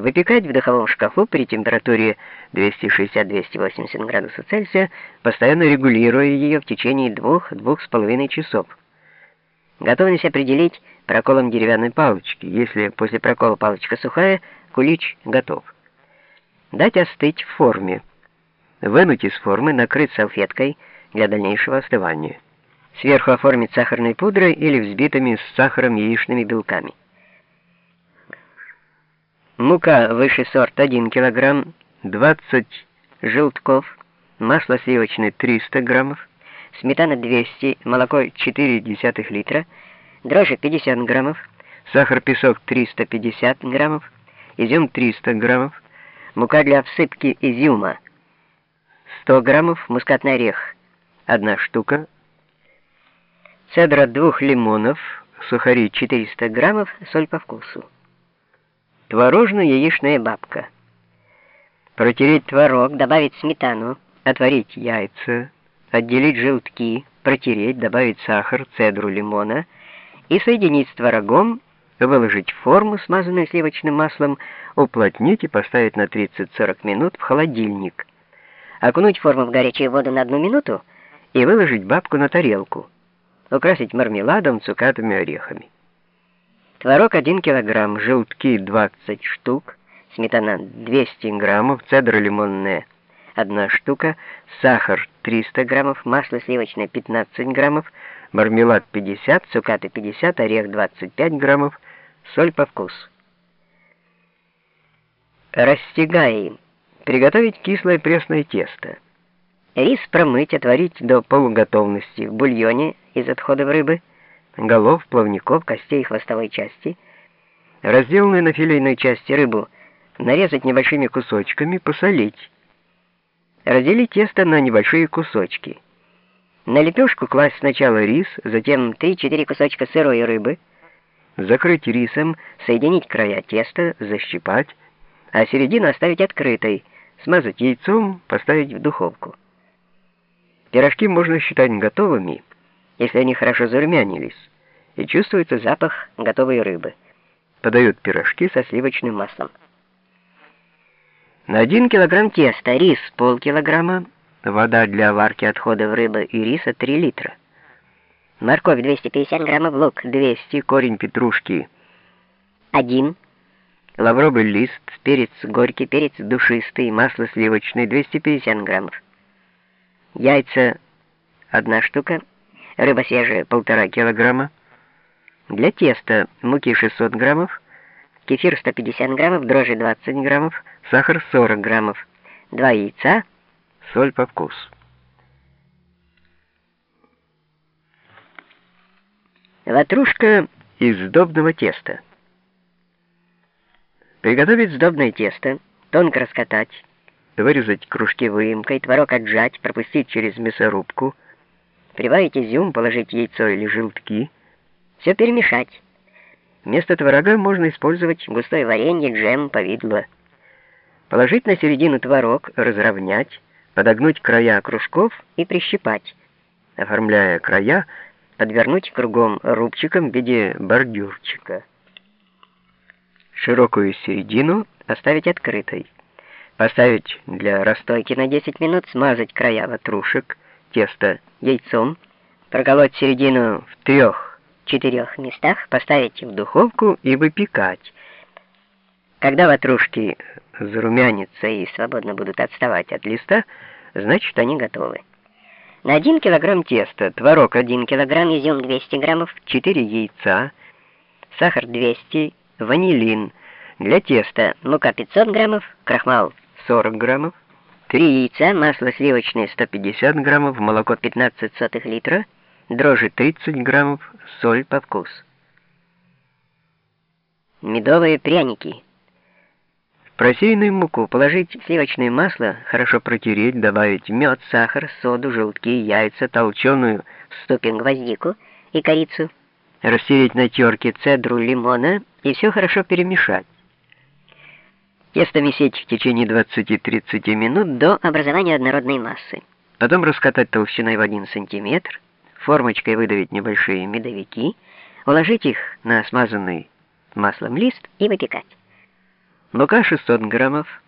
Выпекать в духовом шкафу при температуре 260-280 градусов Цельсия, постоянно регулируя ее в течение двух-двух с половиной часов. Готовность определить проколом деревянной палочки. Если после прокола палочка сухая, кулич готов. Дать остыть в форме. Вынуть из формы, накрыть салфеткой для дальнейшего остывания. Сверху оформить сахарной пудрой или взбитыми с сахаром яичными белками. Мука высший сорт 1 кг, 20 желтков, масло сливочное 300 граммов, сметана 200, молоко 0,4 литра, дрожжи 50 граммов, сахар-песок 350 граммов, изюм 300 граммов, мука для всыпки изюма 100 граммов, мускатный орех 1 штука, цедра двух лимонов, сухари 400 граммов, соль по вкусу. Творожно-яичная бабка. Протереть творог, добавить сметану, отварить яйца, отделить желтки, протереть, добавить сахар, цедру лимона и соединить с творогом, выложить в форму, смазанную сливочным маслом, уплотнить и поставить на 30-40 минут в холодильник. Окунуть форму в горячую воду на одну минуту и выложить бабку на тарелку. Украсить мармеладом, цукатами, орехами. Творог 1 кг, желтки 20 штук, сметана 200 граммов, цедра лимонная 1 штука, сахар 300 граммов, масло сливочное 15 граммов, мармелад 50, цукаты 50, орех 25 граммов, соль по вкусу. Растягаем. Приготовить кислое пресное тесто. Рис промыть, отварить до полуготовности в бульоне из отходов рыбы голов, плавников, костей хвостовой части, разделанную на филейной части рыбу, нарезать небольшими кусочками, посолить. Разделить тесто на небольшие кусочки. На лепешку класть сначала рис, затем 3-4 кусочка сырой рыбы, закрыть рисом, соединить края теста, защипать, а середину оставить открытой, смазать яйцом, поставить в духовку. Пирожки можно считать готовыми, если они хорошо зарумянились, и чувствуется запах готовой рыбы. Подают пирожки со сливочным маслом. На 1 килограмм теста рис полкилограмма, вода для варки отходов рыбы и риса 3 литра. Морковь 250 граммов, лук 200, корень петрушки 1, лавровый лист, перец горький, перец душистый, масло сливочное 250 граммов. Яйца 1 штука, рыба свежая полтора килограмма, для теста муки 600 граммов, кефир 150 граммов, дрожжи 20 граммов, сахар 40 граммов, два яйца, соль по вкусу. Ватрушка из сдобного теста. Приготовить сдобное тесто, тонко раскатать, вырезать кружки выемкой, творог отжать, пропустить через мясорубку, Прибавить изюм, положить яйцо или желтки. Все перемешать. Вместо творога можно использовать густое варенье, джем, повидло. Положить на середину творог, разровнять, подогнуть края кружков и прищипать. Оформляя края, подвернуть кругом рубчиком в виде бордюрчика. Широкую середину оставить открытой. Поставить для расстойки на 10 минут, смазать края ватрушек, тесто яйцом, проколоть середину в трех-четырех местах, поставить в духовку и выпекать. Когда ватрушки зарумянятся и свободно будут отставать от листа, значит они готовы. На 1 килограмм теста творог 1 килограмм, изюм 200 граммов, 4 яйца, сахар 200, ванилин. Для теста мука 500 граммов, крахмал 40 граммов, Три яйца, масло сливочное 150 граммов, молоко 15 сотых литра, дрожжи 30 граммов, соль по вкусу. Медовые пряники. В просеянную муку положить сливочное масло, хорошо протереть, добавить мед, сахар, соду, желтки, яйца, толченую в ступень гвоздику и корицу, растереть на терке цедру лимона и все хорошо перемешать. Тесто месить в течение 20-30 минут до образования однородной массы. Потом раскатать толщиной в 1 см, формочкой выдавить небольшие медовики, уложить их на смазанный маслом лист и выпекать. мука 600 граммов,